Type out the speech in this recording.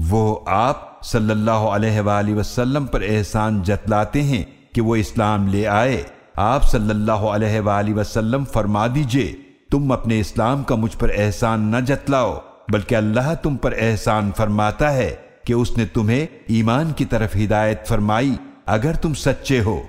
वो आप सल्लल्लाहु अलैहि वसल्लम पर एहसान जतलाते हैं कि वो इस्लाम ले आए। आप सल्लल्लाहु अलैहि वसल्लम फरमा दीजिए, तुम अपने इस्लाम का मुझ पर एहसान न जतलाओ, बल्कि अल्लाह तुम पर एहसान फरमाता है कि उसने तुम्हें ईमान की तरफ़ हिदायत फरमाई। अगर तुम सच्चे हो